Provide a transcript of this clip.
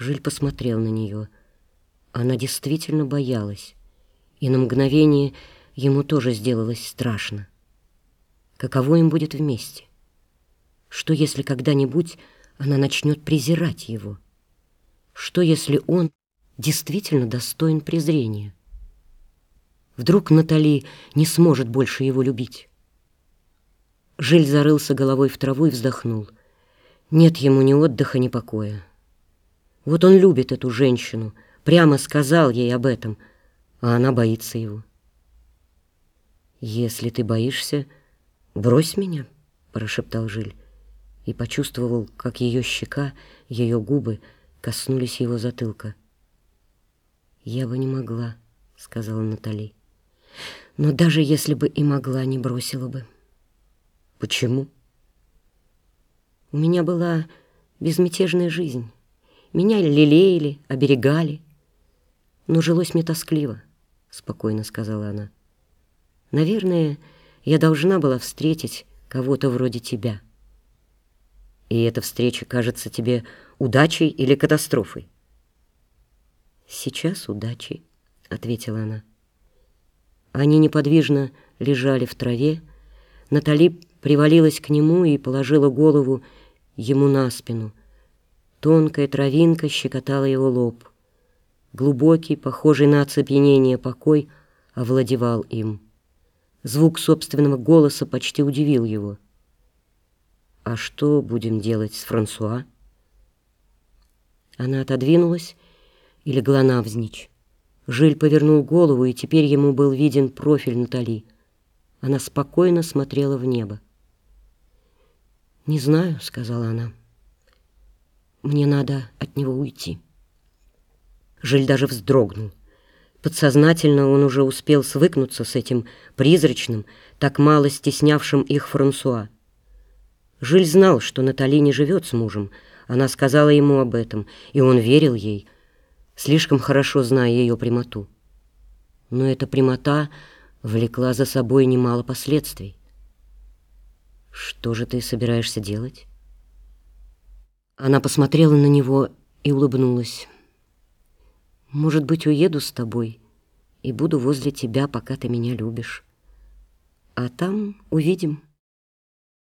Жиль посмотрел на нее. Она действительно боялась, и на мгновение ему тоже сделалось страшно. Каково им будет вместе? Что, если когда-нибудь она начнет презирать его? Что, если он действительно достоин презрения? Вдруг Натали не сможет больше его любить? Жиль зарылся головой в траву и вздохнул. Нет ему ни отдыха, ни покоя. Вот он любит эту женщину, прямо сказал ей об этом, а она боится его. «Если ты боишься, брось меня», — прошептал Жиль, и почувствовал, как ее щека, ее губы коснулись его затылка. «Я бы не могла», — сказала Натали. «Но даже если бы и могла, не бросила бы». «Почему?» «У меня была безмятежная жизнь». Меня лелеяли, оберегали. Но жилось мне тоскливо, — спокойно сказала она. Наверное, я должна была встретить кого-то вроде тебя. И эта встреча кажется тебе удачей или катастрофой? Сейчас удачей, — ответила она. Они неподвижно лежали в траве. Натали привалилась к нему и положила голову ему на спину — Тонкая травинка щекотала его лоб. Глубокий, похожий на оцепенение покой, овладевал им. Звук собственного голоса почти удивил его. «А что будем делать с Франсуа?» Она отодвинулась и легла навзничь. Жиль повернул голову, и теперь ему был виден профиль Натали. Она спокойно смотрела в небо. «Не знаю», — сказала она. Мне надо от него уйти. Жиль даже вздрогнул. Подсознательно он уже успел свыкнуться с этим призрачным, так мало стеснявшим их Франсуа. Жиль знал, что Натали не живет с мужем. Она сказала ему об этом, и он верил ей, слишком хорошо зная ее прямоту. Но эта прямота влекла за собой немало последствий. «Что же ты собираешься делать?» Она посмотрела на него и улыбнулась. «Может быть, уеду с тобой и буду возле тебя, пока ты меня любишь. А там увидим».